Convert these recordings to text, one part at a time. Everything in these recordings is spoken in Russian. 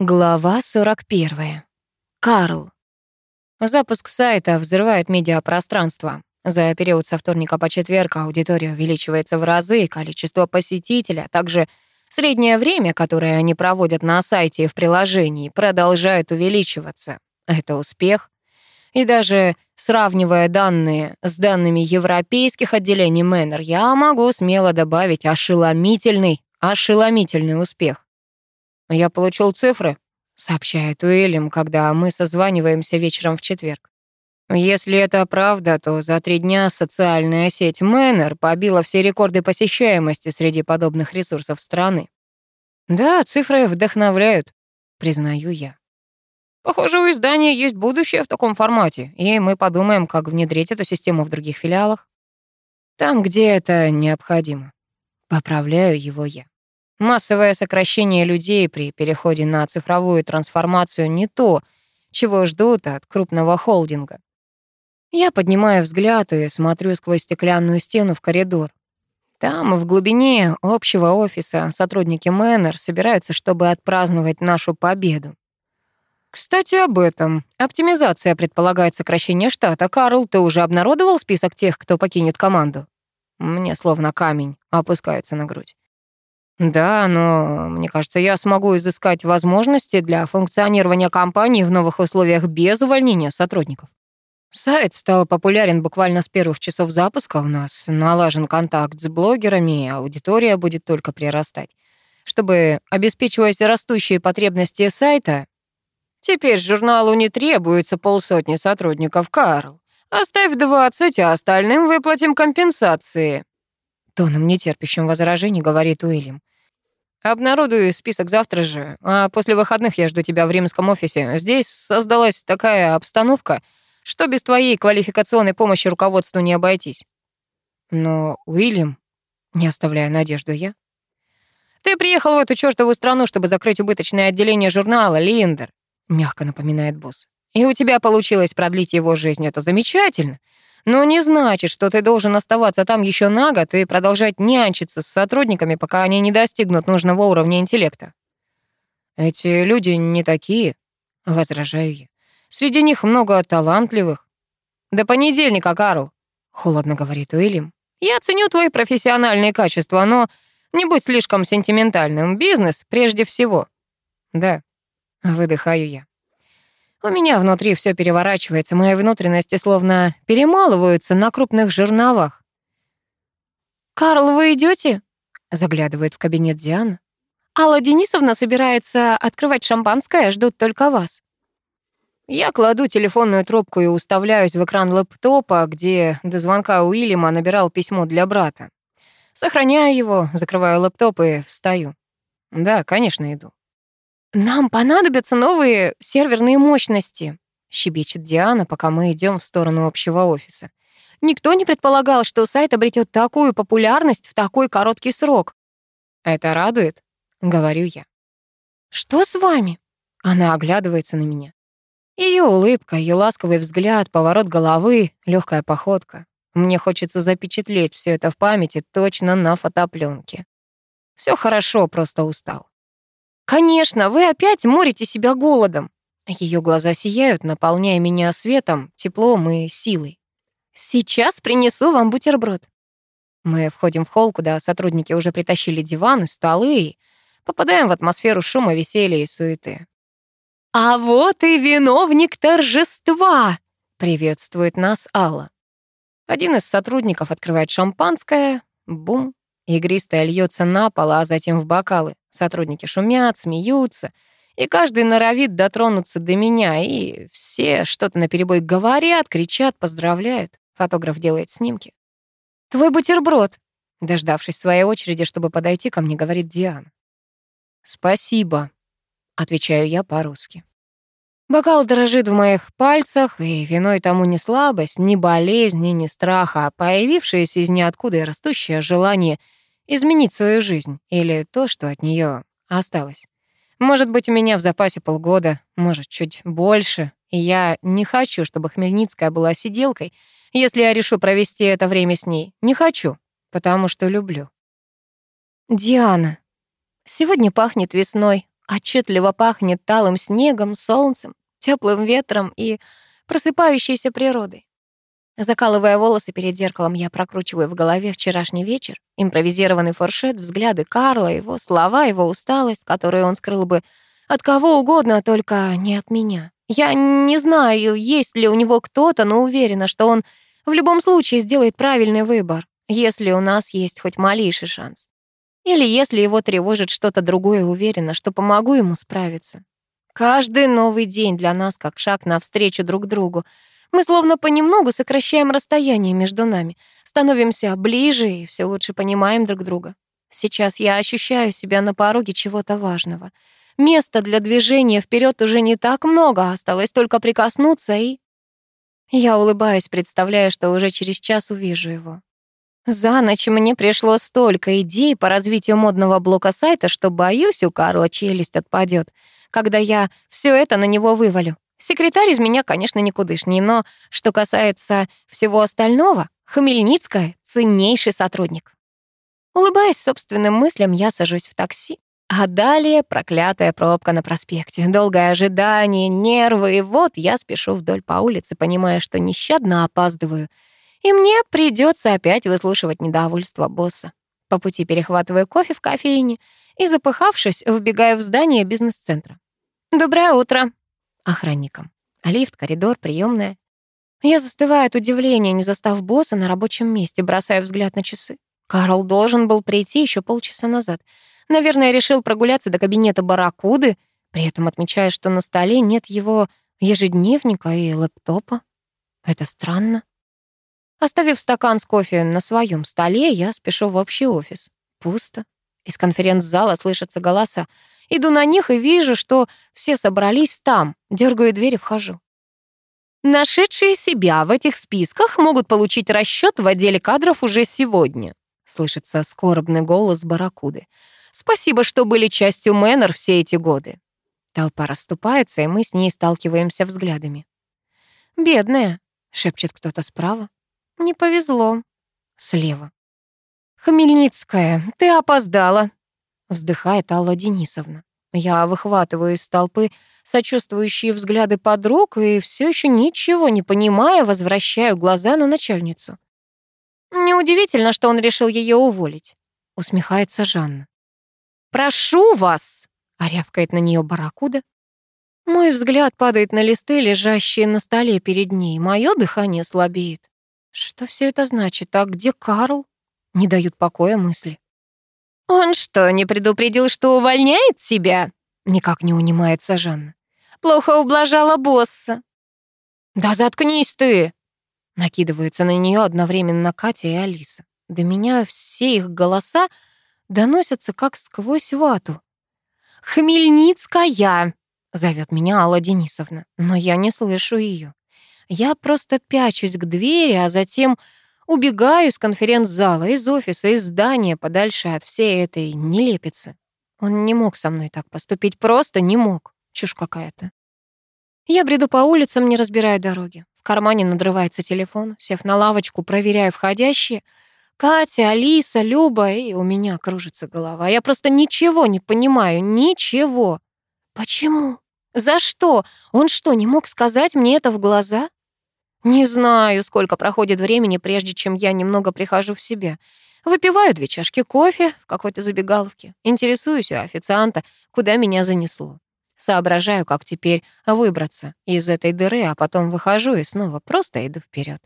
Глава 41. Карл. Запуск сайта взрывает медиапространство. За период со вторника по четверг аудитория увеличивается в разы, количество посетителей, а также среднее время, которое они проводят на сайте и в приложении, продолжает увеличиваться. Это успех. И даже сравнивая данные с данными европейских отделений Мэннер, я могу смело добавить ошеломительный, ошеломительный успех. «Я получил цифры», — сообщает Уильям, когда мы созваниваемся вечером в четверг. Если это правда, то за три дня социальная сеть Мэннер побила все рекорды посещаемости среди подобных ресурсов страны. Да, цифры вдохновляют, признаю я. Похоже, у издания есть будущее в таком формате, и мы подумаем, как внедрить эту систему в других филиалах. Там, где это необходимо. Поправляю его я. Массовое сокращение людей при переходе на цифровую трансформацию не то, чего ждут от крупного холдинга. Я поднимаю взгляд и смотрю сквозь стеклянную стену в коридор. Там, в глубине общего офиса, сотрудники Мэннер собираются, чтобы отпраздновать нашу победу. Кстати, об этом. Оптимизация предполагает сокращение штата. Карл, ты уже обнародовал список тех, кто покинет команду? Мне словно камень опускается на грудь. Да, но мне кажется, я смогу изыскать возможности для функционирования компании в новых условиях без увольнения сотрудников. Сайт стал популярен буквально с первых часов запуска. У нас налажен контакт с блогерами, и аудитория будет только прирастать. Чтобы обеспечивать растущие потребности сайта, теперь журналу не требуется полсотни сотрудников, Карл. Оставь 20, а остальным выплатим компенсации. Тоном нетерпящим возражений говорит Уильям. Обнародую список завтра же, а после выходных я жду тебя в римском офисе. Здесь создалась такая обстановка, что без твоей квалификационной помощи руководству не обойтись. Но, Уильям, не оставляя надежду я, ты приехал в эту чёртову страну, чтобы закрыть убыточное отделение журнала, Линдер, мягко напоминает босс. И у тебя получилось продлить его жизнь. Это замечательно но не значит, что ты должен оставаться там еще на год и продолжать нянчиться с сотрудниками, пока они не достигнут нужного уровня интеллекта. Эти люди не такие, возражаю я. Среди них много талантливых. До понедельника, Карл, холодно говорит Уильям. Я ценю твои профессиональные качества, но не будь слишком сентиментальным. Бизнес прежде всего. Да, выдыхаю я. У меня внутри все переворачивается, мои внутренности словно перемалываются на крупных жерновах. «Карл, вы идете? заглядывает в кабинет Диана. «Алла Денисовна собирается открывать шампанское, ждут только вас». Я кладу телефонную трубку и уставляюсь в экран лэптопа, где до звонка Уильяма набирал письмо для брата. Сохраняю его, закрываю лэптоп и встаю. Да, конечно, иду. «Нам понадобятся новые серверные мощности», — щебечет Диана, пока мы идем в сторону общего офиса. «Никто не предполагал, что сайт обретет такую популярность в такой короткий срок». «Это радует», — говорю я. «Что с вами?» Она оглядывается на меня. Ее улыбка, ее ласковый взгляд, поворот головы, легкая походка. Мне хочется запечатлеть все это в памяти точно на фотопленке. Все хорошо, просто устал. «Конечно, вы опять морите себя голодом». Ее глаза сияют, наполняя меня светом, теплом и силой. «Сейчас принесу вам бутерброд». Мы входим в холл, куда сотрудники уже притащили диваны, столы и попадаем в атмосферу шума, веселья и суеты. «А вот и виновник торжества!» — приветствует нас Алла. Один из сотрудников открывает шампанское. Бум. Игристое льется на пол, а затем в бокалы. Сотрудники шумят, смеются, и каждый норовит дотронуться до меня, и все что-то наперебой говорят, кричат, поздравляют. Фотограф делает снимки. «Твой бутерброд!» Дождавшись своей очереди, чтобы подойти ко мне, говорит Диана. «Спасибо», — отвечаю я по-русски. Бокал дрожит в моих пальцах, и виной тому не слабость, ни болезнь, ни страх, а появившееся из ниоткуда и растущее желание изменить свою жизнь или то, что от нее осталось. Может быть, у меня в запасе полгода, может, чуть больше, и я не хочу, чтобы Хмельницкая была сиделкой, если я решу провести это время с ней. Не хочу, потому что люблю. Диана. Сегодня пахнет весной. Отчетливо пахнет талым снегом, солнцем, теплым ветром и просыпающейся природой. Закалывая волосы перед зеркалом, я прокручиваю в голове вчерашний вечер, импровизированный форшет, взгляды Карла, его слова, его усталость, которую он скрыл бы от кого угодно, только не от меня. Я не знаю, есть ли у него кто-то, но уверена, что он в любом случае сделает правильный выбор, если у нас есть хоть малейший шанс. Или если его тревожит что-то другое, уверена, что помогу ему справиться. Каждый новый день для нас как шаг навстречу друг другу — мы словно понемногу сокращаем расстояние между нами, становимся ближе и все лучше понимаем друг друга. Сейчас я ощущаю себя на пороге чего-то важного. Места для движения вперед уже не так много, осталось только прикоснуться и... Я улыбаюсь, представляя, что уже через час увижу его. За ночь мне пришло столько идей по развитию модного блока сайта, что, боюсь, у Карла челюсть отпадет, когда я все это на него вывалю. Секретарь из меня, конечно, никудышний, но что касается всего остального, Хмельницкая — ценнейший сотрудник. Улыбаясь собственным мыслям, я сажусь в такси. А далее проклятая пробка на проспекте, долгое ожидание, нервы, и вот я спешу вдоль по улице, понимая, что нещадно опаздываю. И мне придется опять выслушивать недовольство босса. По пути перехватываю кофе в кофейне и, запыхавшись, вбегаю в здание бизнес-центра. «Доброе утро», охранником. А лифт, коридор, приемная. Я застываю от удивления, не застав босса на рабочем месте, бросая взгляд на часы. Карл должен был прийти еще полчаса назад. Наверное, решил прогуляться до кабинета Барракуды, при этом отмечая, что на столе нет его ежедневника и лэптопа. Это странно. Оставив стакан с кофе на своем столе, я спешу в общий офис. Пусто. Из конференц-зала слышатся голоса. Иду на них и вижу, что все собрались там. Дергаю дверь и вхожу. Нашедшие себя в этих списках могут получить расчет в отделе кадров уже сегодня. Слышится скорбный голос Баракуды. Спасибо, что были частью Мэннер все эти годы. Толпа расступается, и мы с ней сталкиваемся взглядами. «Бедная», — шепчет кто-то справа. «Не повезло». Слева. «Хмельницкая, ты опоздала», вздыхает Алла Денисовна. Я выхватываю из толпы сочувствующие взгляды подруг и все еще ничего не понимая, возвращаю глаза на начальницу. Неудивительно, что он решил ее уволить, усмехается Жанна. Прошу вас, рявкает на нее барракуда. Мой взгляд падает на листы, лежащие на столе перед ней. Мое дыхание слабеет. Что все это значит? А где Карл? Не дают покоя мысли. «Он что, не предупредил, что увольняет себя?» Никак не унимается Жанна. «Плохо ублажала босса». «Да заткнись ты!» Накидываются на нее одновременно Катя и Алиса. До меня все их голоса доносятся как сквозь вату. «Хмельницкая!» — зовет меня Алла Денисовна, но я не слышу ее. Я просто пячусь к двери, а затем Убегаю из конференц-зала, из офиса, из здания, подальше от всей этой нелепицы. Он не мог со мной так поступить, просто не мог. Чушь какая-то. Я бреду по улицам, не разбирая дороги. В кармане надрывается телефон. Сев на лавочку, проверяю входящие. Катя, Алиса, Люба, и у меня кружится голова. Я просто ничего не понимаю, ничего. Почему? За что? Он что, не мог сказать мне это в глаза? Не знаю, сколько проходит времени, прежде чем я немного прихожу в себя. Выпиваю две чашки кофе в какой-то забегаловке. Интересуюсь у официанта, куда меня занесло. Соображаю, как теперь выбраться из этой дыры, а потом выхожу и снова просто иду вперед.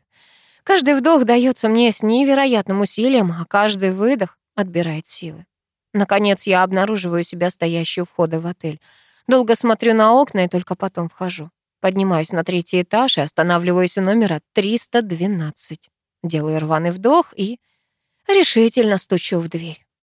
Каждый вдох дается мне с невероятным усилием, а каждый выдох отбирает силы. Наконец я обнаруживаю себя стоящую у входа в отель. Долго смотрю на окна и только потом вхожу. Поднимаюсь на третий этаж и останавливаюсь у номера 312. Делаю рваный вдох и решительно стучу в дверь.